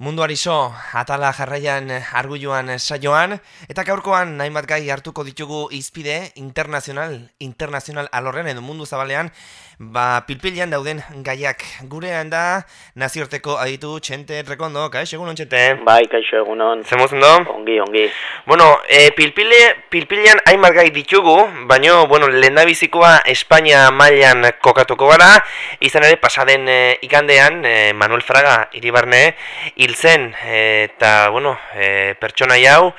Munduari so, atala jarraian argulluan saioan, eta gaurkoan nahi bat gai hartuko ditugu izpide internazional, internazional alorren edo mundu zabalean, ba pilpilian dauden gaiak gurean da, naziorteko aditu txente rekondo, kaixo egunon txente? Bai, kaixo egunon. Zemuz do? Ongi, ongi. Bueno, e, pilpile, pilpilian hainbat gai ditugu, baino, bueno, lendabizikoa Espainia mailan kokatuko gara, izan ere pasaden e, ikandean, e, Manuel Fraga iribarne, hil zen eta bueno, e, pertsona hau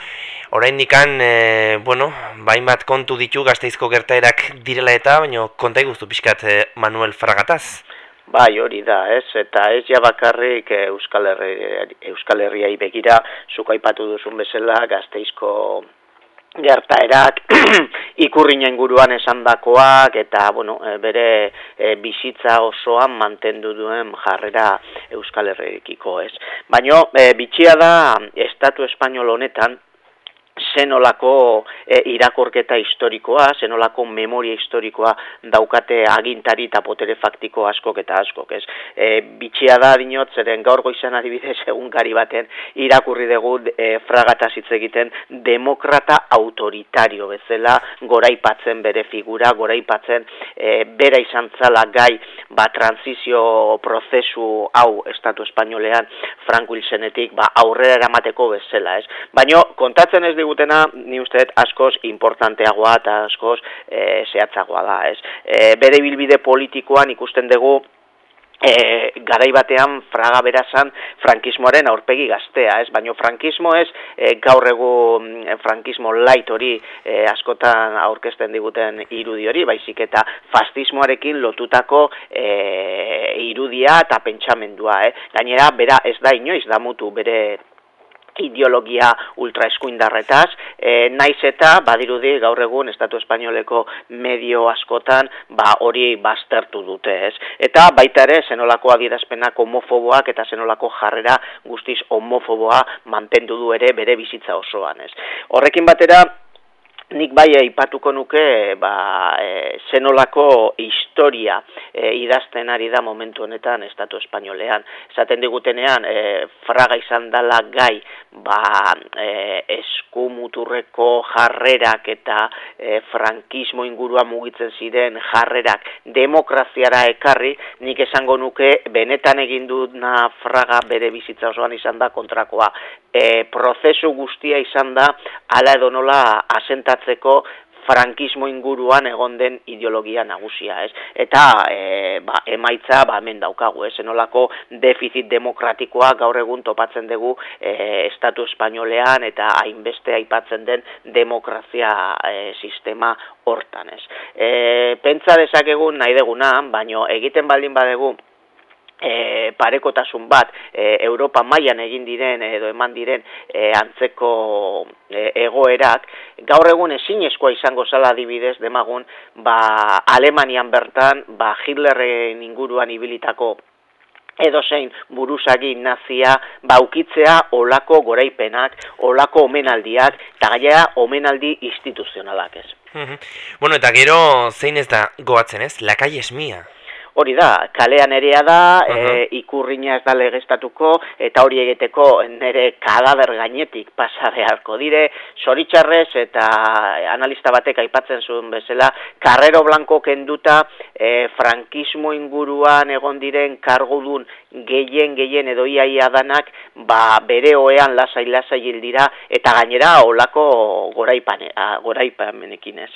oraindikan e, bueno, bainbat kontu ditu Gasteizko gertaerak direla eta baino konta guztu pixkat e, Manuel Fragataz. Bai, hori da, ez? Eta ez ja bakarrik e, Euskal Herria Euskal Herriai begira, zuk aipatu duzun bezala Gasteizko gertaerak ikurrina inguruan esandakoak eta bueno, e, bere e, bizitza osoan mantendu duen jarrera Euskal Herrikiko, ez. Baino e, bitxia da estatu espainol honetan zenolako e, irakorketa historikoa, zenolako memoria historikoa daukate agintari eta potere faktiko askok eta askok, ez? E, bitxia da dinot, zeren gaur goizan adibidez egun gari baten irakurri dugu e, fragataz hitz egiten demokrata autoritario bezala goraipatzen bere figura, goraipatzen e, bera izan zala gai ba, transizio prozesu hau estatu espainolean Frank Wilsonetik ba, aurrera eramateko bezala, ez? Baino, kontatzen ez digutena, ni usteet askoz importanteagoa eta askoz e, zehatzagoa da, ez? E, bere bilbide politikoan ikusten dugu e, garai batean fraga berazan frankismoaren aurpegi gaztea, ez? Baina frankismo ez e, gaur egun frankismo light hori e, askotan aurkezten diguten irudi hori, baizik eta fascismoarekin lotutako e, irudia eta pentsamendua, eh? Gainera, bera ez da inoiz damutu bere ideologia ultraeskuindarretaz, e, naiz eta badirudi gaur egun Estatu Espainoleko medio askotan ba hori baztertu dute, ez? Eta baita ere zenolako adierazpenak homofoboak eta zenolako jarrera guztiz homofoboa mantendu du ere bere bizitza osoan, ez? Horrekin batera Nik bai aipatuko nuke ba, e, zenolako historia e, idazten ari da momentu honetan Estatu Espainolean. Esaten digutenean, e, fraga izan dela gai ba, e, eskumuturreko jarrerak eta e, frankismo ingurua mugitzen ziren jarrerak demokraziara ekarri, nik esango nuke benetan egin duna fraga bere bizitza osoan izan da kontrakoa. E, prozesu guztia izan da, ala edo nola asentat aldatzeko frankismo inguruan egon den ideologia nagusia, ez? Eta e, ba, emaitza ba hemen daukagu, ez? Enolako defizit demokratikoa gaur egun topatzen dugu e, estatu espainolean eta hainbeste aipatzen den demokrazia e, sistema hortan, ez? E, pentsa dezakegun nahi deguna, baino egiten baldin badegu e, parekotasun bat e, Europa mailan egin diren edo eman diren e, antzeko e, egoerak gaur egun ezinezkoa izango zala adibidez demagun ba Alemanian bertan ba Hitlerren inguruan ibilitako edo zein buruzagi nazia baukitzea olako goraipenak, olako omenaldiak, eta gaia omenaldi instituzionalak ez. bueno, eta gero zein ez da goatzen ez, lakai esmia. Hori da, kalean erea da, uh ikurrina ez da legestatuko, eta hori egiteko nire kadaber gainetik pasa beharko dire, zoritxarrez eta analista batek aipatzen zuen bezala, karrero blanko kenduta, e, frankismo inguruan egon diren kargudun gehien gehien edo iaia danak, ba bere oean lasai lasai dira eta gainera olako goraipane, goraipamenekin ez.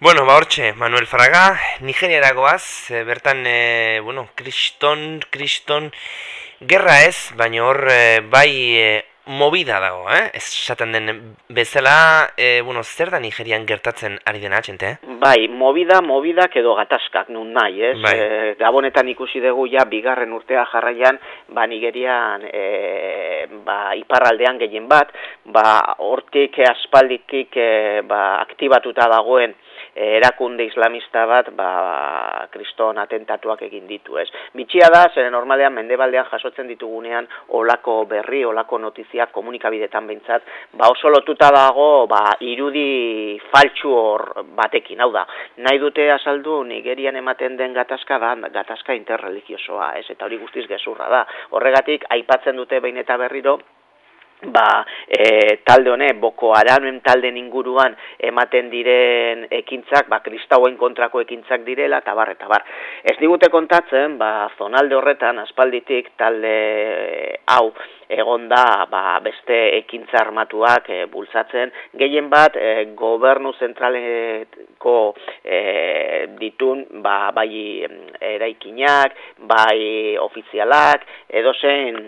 Bueno, ba hortxe, Manuel Fraga, Nigeriaragoaz, e, bertan, e, bueno, kriston, kriston, gerra ez, baina hor, e, bai, e, movida dago, eh? Ez esaten den bezala, e, bueno, zer da Nigerian gertatzen ari dena, txente? Bai, movida, movida, edo gatazkak nun nahi, ez? Bai. E, gabonetan ikusi dugu ja bigarren urtea jarraian, ba Nigerian, e, ba iparraldean gehien bat, ba hortik aspalditik e, ba, aktibatuta dagoen erakunde islamista bat ba, kriston atentatuak egin ditu, ez. Bitxia da, zeren normalean mendebaldean jasotzen ditugunean olako berri, olako notiziak komunikabidetan behintzat, ba oso lotuta dago ba, irudi faltsu hor batekin, hau da. Nahi dute azaldu Nigerian ematen den gatazka da, gatazka interreligiosoa, ez, eta hori guztiz gezurra da. Horregatik, aipatzen dute behin eta berriro, ba, e, talde hone, boko aranuen talde inguruan ematen diren ekintzak, ba, kristauen kontrako ekintzak direla, eta bar, eta bar. Ez digute kontatzen, ba, zonalde horretan, aspalditik, talde hau, egon da ba, beste ekintza armatuak e, bultzatzen, gehien bat e, gobernu zentraleko e, ditun ba, bai eraikinak, bai ofizialak, edo zen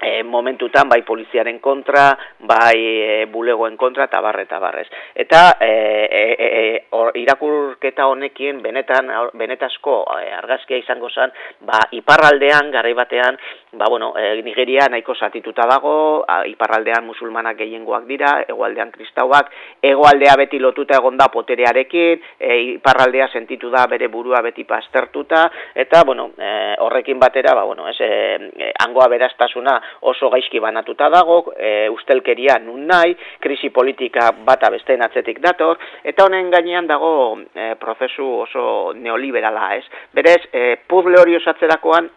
e, momentutan bai poliziaren kontra, bai e, bulegoen kontra eta barre eta barrez. Eta e, e, e, irakurketa honekin benetan benetasko argazkia izango zen, ba, iparraldean, garai batean, ba, bueno, e, Nigeria nahiko zatituta dago, a, iparraldean musulmanak gehiengoak dira, egoaldean kristauak, egoaldea beti lotuta egonda poterearekin, e, iparraldea sentitu da bere burua beti pastertuta, eta, bueno, e, horrekin batera, ba, bueno, ez, e, angoa beraztasuna oso gaizki banatuta dago, e, ustelkeria nun nahi, krisi politika bata besteen atzetik dator, eta honen gainean dago e, prozesu oso neoliberala, ez? Berez, e, puzzle hori osatzerakoan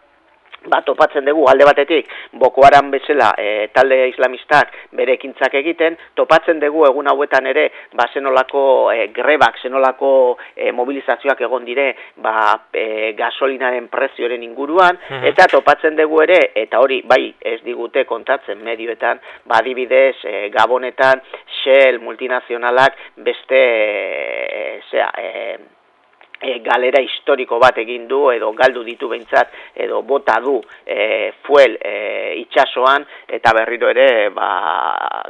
ba, topatzen dugu alde batetik Boko Haram bezala e, talde islamistak bere ekintzak egiten, topatzen dugu egun hauetan ere ba, zenolako e, grebak, zenolako e, mobilizazioak egon dire ba, e, gasolinaren prezioaren inguruan, mhm. eta topatzen dugu ere, eta hori bai ez digute kontatzen medioetan, ba, adibidez e, Gabonetan, Shell multinazionalak beste, e, zera, e, e, galera historiko bat egin du edo galdu ditu behintzat edo bota du e, fuel e, itxasoan eta berriro ere ba,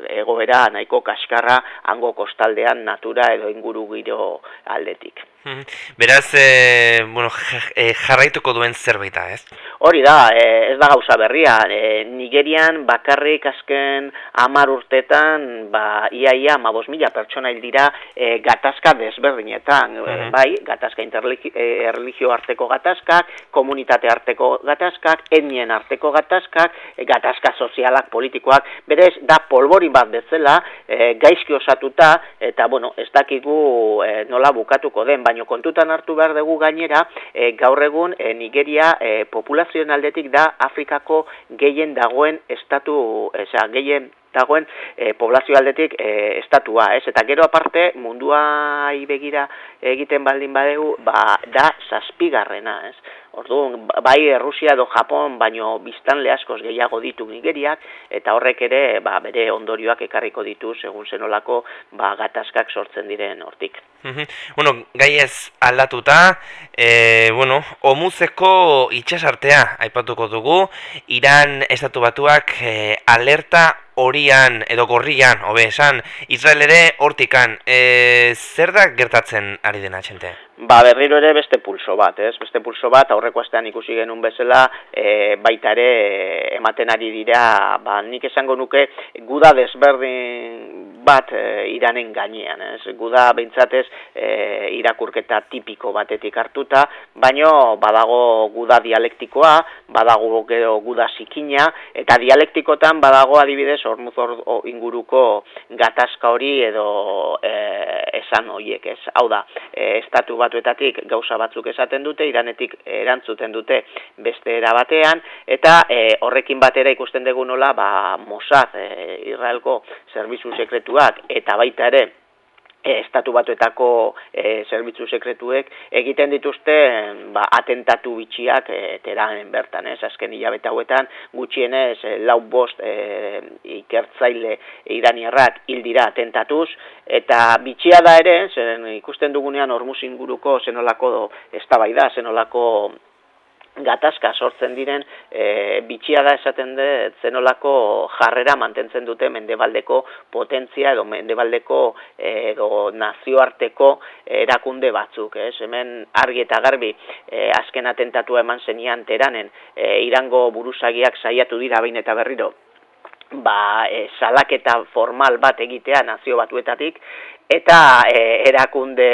egoera nahiko kaskarra hango kostaldean natura edo inguru giro aldetik. Beraz, e, bueno, e, jarraituko duen zerbait ez? Hori da, e, ez da gauza berria. E, Nigerian bakarrik azken amar urtetan, ba, iaia, ma mila pertsona hil dira e, gatazka desberdinetan. Mm Bai, gatazka interreligio arteko gatazkak, komunitate arteko gatazkak, etnien arteko gatazkak, gatazka sozialak, politikoak. Berez, da polbori bat bezala, e, gaizki osatuta, eta, bueno, ez dakigu e, nola bukatuko den, baino kontutan hartu behar dugu gainera, e, gaur egun e, Nigeria e, populazioen aldetik da Afrikako gehien dagoen estatu, eza, gehien dagoen e, poblazio aldetik e, estatua, ez? Eta gero aparte mundua begira egiten baldin badegu, ba, da zazpigarrena, ez? Orduan, bai Rusia edo Japon, baino biztanle askoz gehiago ditu Nigeriak, eta horrek ere ba, bere ondorioak ekarriko ditu, segun zenolako ba, gatazkak sortzen diren hortik. bueno, gai ez aldatuta, e, bueno, omuzeko itxasartea aipatuko dugu, Iran estatu batuak e, alerta horian edo gorrian, hobe esan, Israel ere hortikan, e, zer da gertatzen ari dena txente? Ba, berriro ere beste pulso bat, ez? Beste pulso bat, aurreko astean ikusi genuen bezala, e, baita ere ematen ari dira, ba, nik esango nuke, guda desberdin bat e, iranen gainean, ez? Guda behintzatez e, irakurketa tipiko batetik hartuta, baino badago guda dialektikoa, badago gero guda zikina, eta dialektikotan badago adibidez ormuz inguruko gatazka hori edo e, esan horiek, ez? Hau da, e, estatu batuetatik gauza batzuk esaten dute, iranetik erantzuten dute beste era batean, eta e, horrekin batera ikusten dugu nola, ba, Mossad, e, Israelko zerbitzu sekretuak, eta baita ere, estatu batuetako e, zerbitzu sekretuek egiten dituzte ba, atentatu bitxiak e, teranen bertan, ez, azken hilabete hauetan gutxienez e, lau bost e, ikertzaile iraniarrak hil dira atentatuz, eta bitxia da ere, zen ikusten dugunean ormus inguruko zenolako eztabaida, zenolako gatazka sortzen diren e, bitxia da esaten de zenolako jarrera mantentzen dute mendebaldeko potentzia edo mendebaldeko e, edo nazioarteko erakunde batzuk, ez? Hemen argi eta garbi e, azken atentatua eman zenian teranen e, irango buruzagiak saiatu dira bain eta berriro ba, e, salaketa formal bat egitea nazio batuetatik eta e, erakunde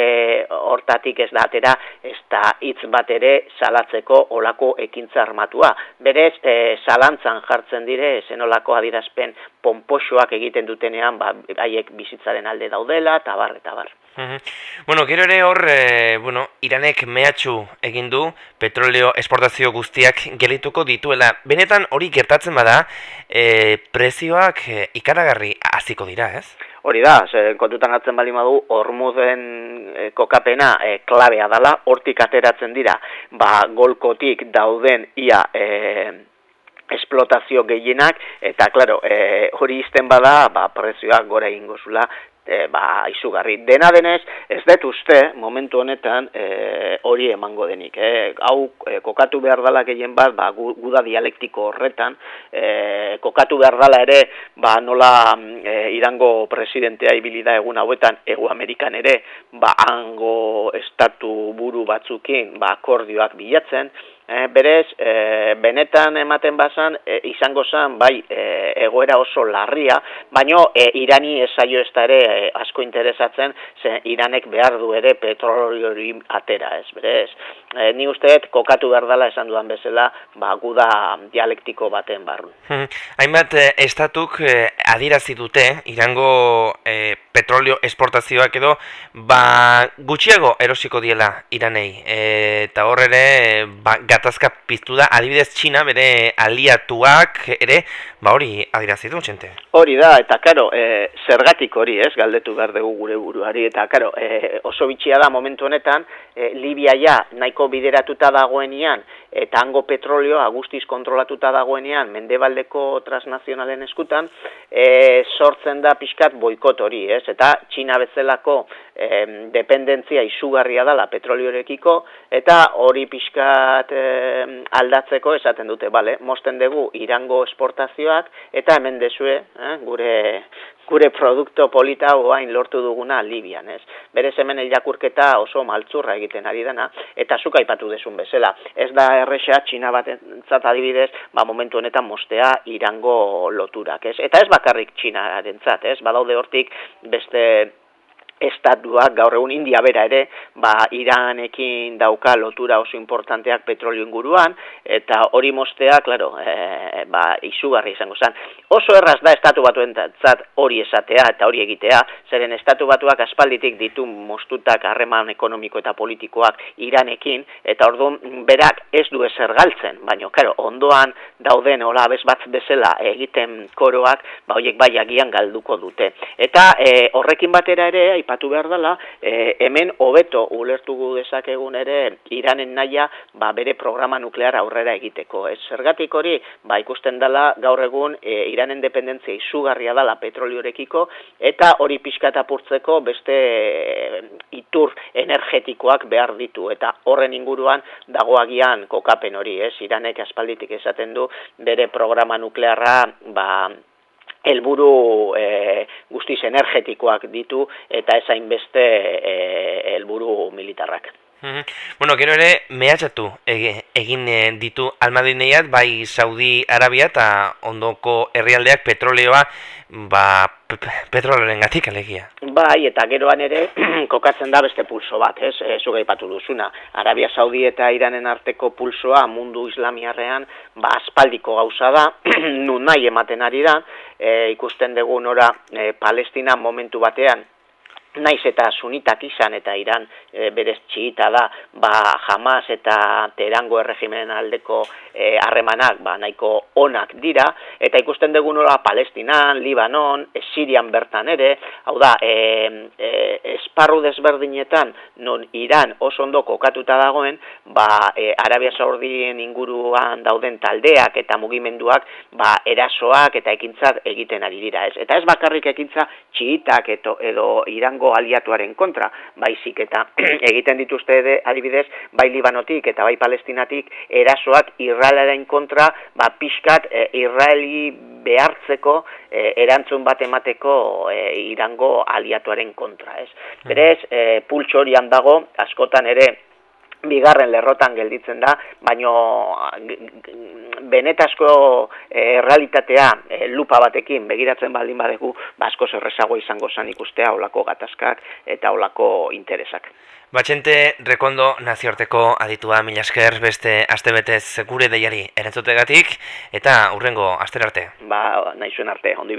hortatik ez da atera ez da hitz bat ere salatzeko olako ekintza armatua. Berez, e, zalantzan jartzen dire, zenolako adirazpen pomposoak egiten dutenean, ba, haiek bizitzaren alde daudela, eta bar, eta bar. Bueno, gero ere hor, e, bueno, Iranek mehatxu egin du petroleo esportazio guztiak gelituko dituela. Benetan hori gertatzen bada, e, prezioak e, ikaragarri hasiko dira, ez? Hori da, ze, kontutan atzen bali madu, hormuzen e, kokapena e, klabea dala, hortik ateratzen dira, ba, golkotik dauden ia e, esplotazio gehienak, eta, klaro, e, hori izten bada, ba, prezioak gora ingo zula, e, ba, izugarri. Dena denez, ez dut uste, momentu honetan, e, hori emango denik. E, hau, e, kokatu behar dala gehien bat, ba, guda dialektiko horretan, e, kokatu behar dala ere, ba, nola e, irango presidentea ibilida egun hauetan, egu Amerikan ere, ba, hango estatu buru batzukin, ba, akordioak bilatzen, E, berez, e, benetan ematen bazan, e, izango zen, bai, e, egoera oso larria, baino e, irani esaio ez da ere e, asko interesatzen, ze iranek behar du ere petroliori atera, ez, berez. E, ni usteet, kokatu behar dela esan duan bezala, ba, guda dialektiko baten barru. Hmm. Hainbat, estatuk e, adirazi dute, irango e, petrolio esportazioak edo, ba, gutxiago erosiko diela iranei. Eta horre ba, gatazka piztu da, adibidez Txina bere aliatuak ere, ba hori adirazi du txente. Hori da, eta karo, e, zergatik hori ez, galdetu behar dugu gure buruari, eta karo, e, oso bitxia da momentu honetan, e, Libia ja nahiko bideratuta dagoenian, eta hango petrolioa guztiz kontrolatuta dagoenean, mendebaldeko transnazionalen eskutan, e, sortzen da pixkat boikot hori, ez? Eta Txina bezalako e, dependentzia izugarria dala petroliorekiko, eta hori pixkat e, aldatzeko esaten dute, bale, mosten dugu irango esportazioak, eta hemen desue, eh, gure, gure produkto polita oain lortu duguna Libian, ez? Berez hemen irakurketa oso maltzurra egiten ari dena, eta zuk aipatu desun bezala. Ez da erresa txina bat adibidez, ba momentu honetan mostea irango loturak, ez? Eta ez bakarrik zat, ez? Badaude hortik beste estatuak gaur egun India bera ere, ba Iranekin dauka lotura oso importanteak petrolio inguruan eta hori mostea, claro, e, ba izugarri izango zen. Oso erraz da estatu batuentzat hori esatea eta hori egitea, zeren estatu batuak aspalditik ditu mostutak harreman ekonomiko eta politikoak Iranekin eta orduan berak ez du ezer galtzen, baina claro, ondoan dauden hola bez bat bezala egiten koroak, ba hoiek bai agian galduko dute. Eta e, horrekin batera ere aipatu behar dela, e, hemen hobeto ulertu dezakegun ere Iranen naia ba, bere programa nuklear aurrera egiteko. Ez zergatik hori, ba, ikusten dela gaur egun e, Iranen dependentzia izugarria dela petroliorekiko eta hori pixkatapurtzeko beste e, itur energetikoak behar ditu eta horren inguruan dagoagian kokapen hori, ez? Iranek aspalditik esaten du bere programa nuklearra ba, helburu e, guztiz energetikoak ditu eta ezain beste e, Bueno, gero ere, mehatxatu egin e, ditu almadineiat, bai Saudi Arabia eta ondoko herrialdeak petroleoa ba, petrolaren gatik alegia. Bai, eta geroan ere, kokatzen da beste pulso bat, ez, e, zuga ipatu duzuna. Arabia Saudi eta Iranen arteko pulsoa mundu islamiarrean, ba, aspaldiko gauza da, nun nahi ematen ari da, e, ikusten dugu nora e, Palestina momentu batean, naiz eta sunitak izan eta iran e, berez txita da ba jamaz eta terango erregimenen aldeko e, harremanak ba nahiko onak dira. Eta ikusten dugu nola Palestinan, Libanon, e, Sirian bertan ere. Hau da, e, e, esparru desberdinetan non iran oso ondo kokatuta dagoen ba e, Arabia Saudien inguruan dauden taldeak eta mugimenduak ba erasoak eta ekintzat egiten ari dira ez? Eta ez bakarrik ekintza txiitak edo, edo iran aliatuaren kontra, baizik eta egiten dituzte ere adibidez, bai Libanotik eta bai Palestinatik erasoak Israelaren kontra, ba pixkat e, Israeli behartzeko e, erantzun bat emateko e, irango aliatuaren kontra, ez? Berez, e, pultxo horian dago, askotan ere bigarren lerrotan gelditzen da, baino benetasko e, realitatea e, lupa batekin begiratzen baldin badegu, basko ba, zerrezago izango zan ikustea olako gatazkak eta olako interesak. Batxente, rekondo nazioarteko aditua mila esker beste astebetez gure deiari erantzutegatik eta urrengo asterarte. Ba, nahi zuen arte, ondo